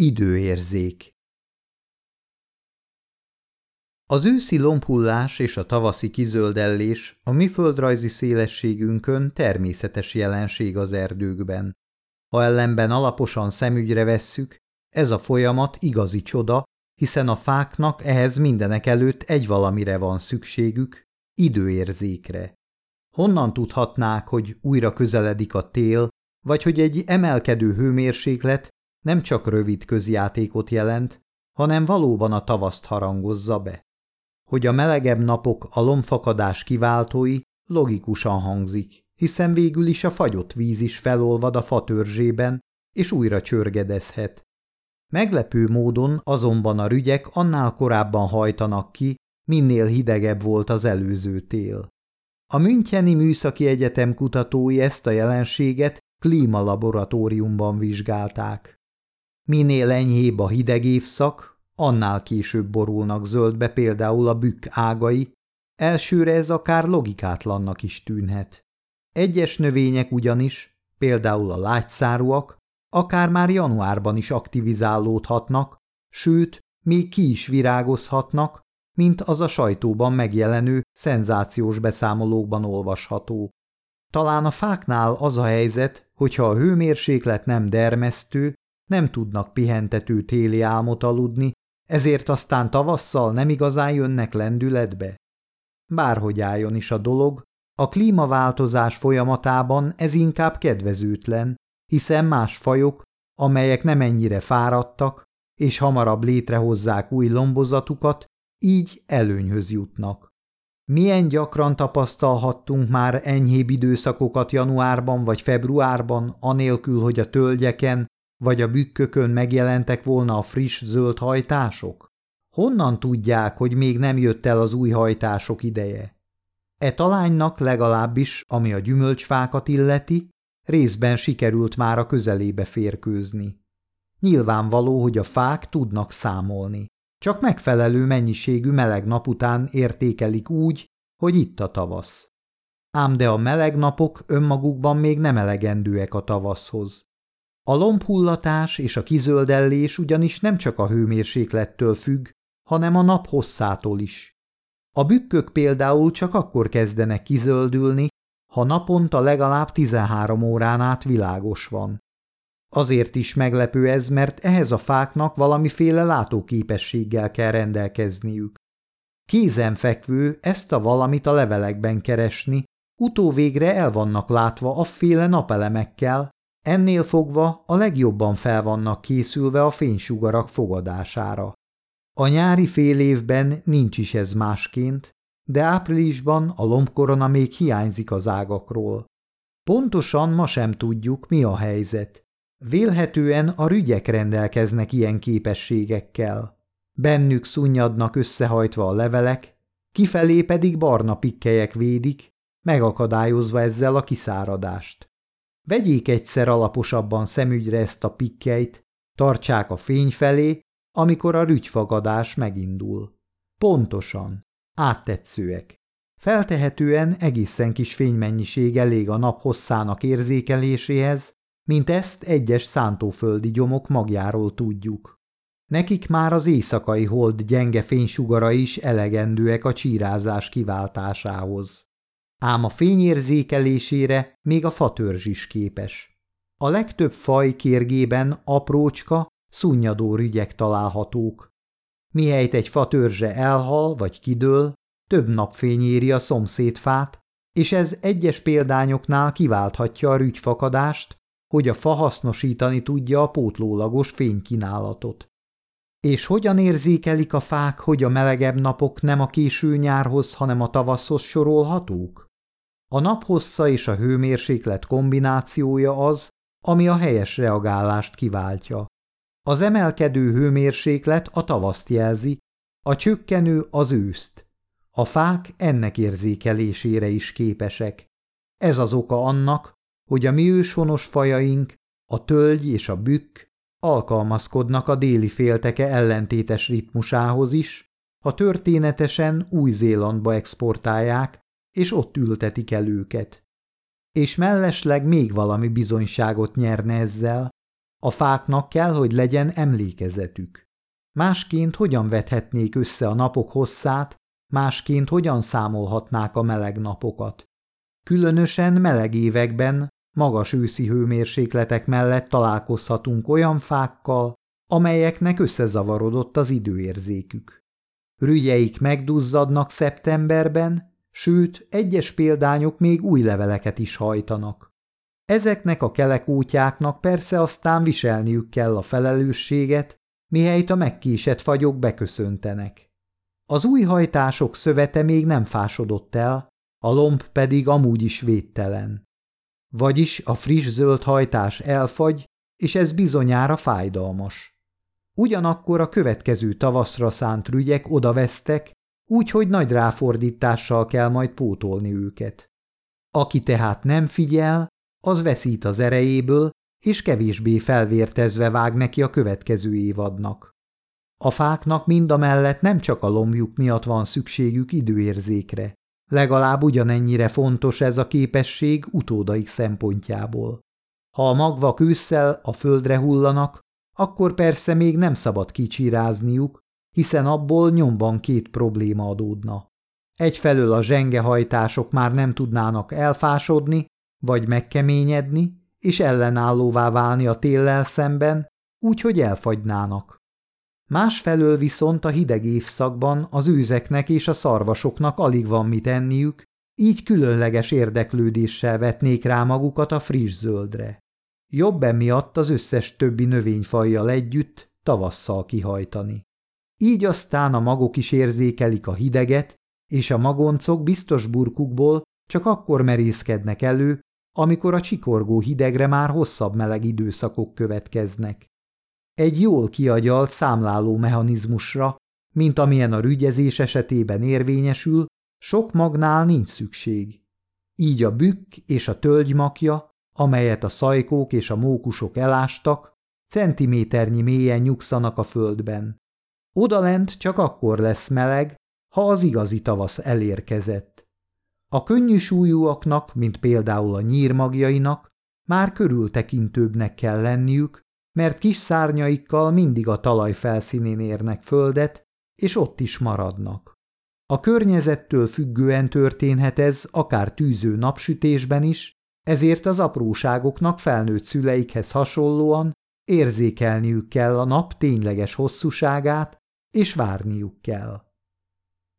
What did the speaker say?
Időérzék Az őszi lombhullás és a tavaszi kizöldellés a mi földrajzi szélességünkön természetes jelenség az erdőkben. Ha ellenben alaposan szemügyre vesszük, ez a folyamat igazi csoda, hiszen a fáknak ehhez mindenek előtt egy valamire van szükségük, időérzékre. Honnan tudhatnák, hogy újra közeledik a tél, vagy hogy egy emelkedő hőmérséklet nem csak rövid közjátékot jelent, hanem valóban a tavaszt harangozza be. Hogy a melegebb napok a lomfakadás kiváltói, logikusan hangzik, hiszen végül is a fagyott víz is felolvad a fatörzsében, és újra csörgedezhet. Meglepő módon azonban a rügyek annál korábban hajtanak ki, minél hidegebb volt az előző tél. A Müncheni Műszaki Egyetem kutatói ezt a jelenséget klímalaboratóriumban vizsgálták. Minél enyhébb a hideg évszak, annál később borulnak zöldbe például a bükk ágai, elsőre ez akár logikátlannak is tűnhet. Egyes növények ugyanis, például a lágyszárúak, akár már januárban is aktivizálódhatnak, sőt, még ki is virágozhatnak, mint az a sajtóban megjelenő szenzációs beszámolókban olvasható. Talán a fáknál az a helyzet, hogyha a hőmérséklet nem dermesztő, nem tudnak pihentető téli álmot aludni, ezért aztán tavasszal nem igazán jönnek lendületbe. Bárhogy álljon is a dolog, a klímaváltozás folyamatában ez inkább kedvezőtlen, hiszen más fajok, amelyek nem ennyire fáradtak, és hamarabb létrehozzák új lombozatukat, így előnyhöz jutnak. Milyen gyakran tapasztalhattunk már enyhébb időszakokat januárban vagy februárban, anélkül, hogy a tölgyeken vagy a bükkökön megjelentek volna a friss zöld hajtások? Honnan tudják, hogy még nem jött el az új hajtások ideje? E talánynak legalábbis, ami a gyümölcsfákat illeti, részben sikerült már a közelébe férkőzni. Nyilvánvaló, hogy a fák tudnak számolni. Csak megfelelő mennyiségű meleg nap után értékelik úgy, hogy itt a tavasz. Ám de a meleg napok önmagukban még nem elegendőek a tavaszhoz. A lombhullatás és a kizöldellés ugyanis nem csak a hőmérséklettől függ, hanem a nap hosszától is. A bükkök például csak akkor kezdenek kizöldülni, ha naponta legalább 13 órán át világos van. Azért is meglepő ez, mert ehhez a fáknak valamiféle látóképességgel kell rendelkezniük. Kézenfekvő ezt a valamit a levelekben keresni, utóvégre el vannak látva afféle napelemekkel, ennél fogva a legjobban fel vannak készülve a fénysugarak fogadására. A nyári fél évben nincs is ez másként, de áprilisban a lombkorona még hiányzik az ágakról. Pontosan ma sem tudjuk, mi a helyzet. Vélhetően a rügyek rendelkeznek ilyen képességekkel. Bennük szunnyadnak összehajtva a levelek, kifelé pedig barna pikkelyek védik, megakadályozva ezzel a kiszáradást. Vegyék egyszer alaposabban szemügyre ezt a pikkelyt, tartsák a fény felé, amikor a rügyfagadás megindul. Pontosan, áttetszőek. Feltehetően egészen kis fénymennyiség elég a nap hosszának érzékeléséhez, mint ezt egyes szántóföldi gyomok magjáról tudjuk. Nekik már az éjszakai hold gyenge fénysugara is elegendőek a csírázás kiváltásához. Ám a fényérzékelésére még a fatörzs is képes. A legtöbb faj kérgében aprócska, szunnyadó rügyek találhatók. Mihelyt egy fatörzse elhal vagy kidől, több napfény éri a szomszédfát, és ez egyes példányoknál kiválthatja a rügyfakadást, hogy a fa hasznosítani tudja a pótlólagos fénykínálatot. És hogyan érzékelik a fák, hogy a melegebb napok nem a késő nyárhoz, hanem a tavaszhoz sorolhatók? A naphossza és a hőmérséklet kombinációja az, ami a helyes reagálást kiváltja. Az emelkedő hőmérséklet a tavaszt jelzi, a csökkenő az őszt. A fák ennek érzékelésére is képesek. Ez az oka annak, hogy a mi őshonos fajaink, a tölgy és a bükk alkalmazkodnak a déli félteke ellentétes ritmusához is, ha történetesen Új-Zélandba exportálják, és ott ültetik el őket. És mellesleg még valami bizonyságot nyerne ezzel, A fáknak kell, hogy legyen emlékezetük. Másként hogyan vethetnék össze a napok hosszát, másként hogyan számolhatnák a meleg napokat. Különösen meleg években, magas őszi hőmérsékletek mellett találkozhatunk olyan fákkal, amelyeknek összezavarodott az időérzékük. Rügyeik megduzzadnak szeptemberben, sőt, egyes példányok még új leveleket is hajtanak. Ezeknek a kelekútyáknak persze aztán viselniük kell a felelősséget, mihelyt a megkésett fagyok beköszöntenek. Az új hajtások szövete még nem fásodott el, a lomb pedig amúgy is védtelen. Vagyis a friss zöld hajtás elfagy, és ez bizonyára fájdalmas. Ugyanakkor a következő tavaszra szánt rügyek odavesztek, úgyhogy nagy ráfordítással kell majd pótolni őket. Aki tehát nem figyel, az veszít az erejéből, és kevésbé felvértezve vág neki a következő évadnak. A fáknak mind a mellett nem csak a lombjuk miatt van szükségük időérzékre. Legalább ugyanennyire fontos ez a képesség utódaik szempontjából. Ha a magvak ősszel a földre hullanak, akkor persze még nem szabad kicsirázniuk, hiszen abból nyomban két probléma adódna. Egyfelől a zsengehajtások már nem tudnának elfásodni, vagy megkeményedni, és ellenállóvá válni a téllel szemben, úgyhogy elfagynának. Másfelől viszont a hideg évszakban az őzeknek és a szarvasoknak alig van mit enniük, így különleges érdeklődéssel vetnék rá magukat a friss zöldre. Jobb emiatt az összes többi növényfajjal együtt tavasszal kihajtani. Így aztán a magok is érzékelik a hideget, és a magoncok biztos burkukból csak akkor merészkednek elő, amikor a csikorgó hidegre már hosszabb meleg időszakok következnek. Egy jól kiagyalt számláló mechanizmusra, mint amilyen a rügyezés esetében érvényesül, sok magnál nincs szükség. Így a bükk és a tölgymakja, amelyet a szajkók és a mókusok elástak, centiméternyi mélyen nyugszanak a földben. Odalent csak akkor lesz meleg, ha az igazi tavasz elérkezett. A könnyű súlyúaknak, mint például a nyírmagjainak, már körültekintőbbnek kell lenniük, mert kis szárnyaikkal mindig a talaj felszínén érnek földet, és ott is maradnak. A környezettől függően történhet ez akár tűző napsütésben is, ezért az apróságoknak felnőtt szüleikhez hasonlóan érzékelniük kell a nap tényleges hosszúságát, és várniuk kell.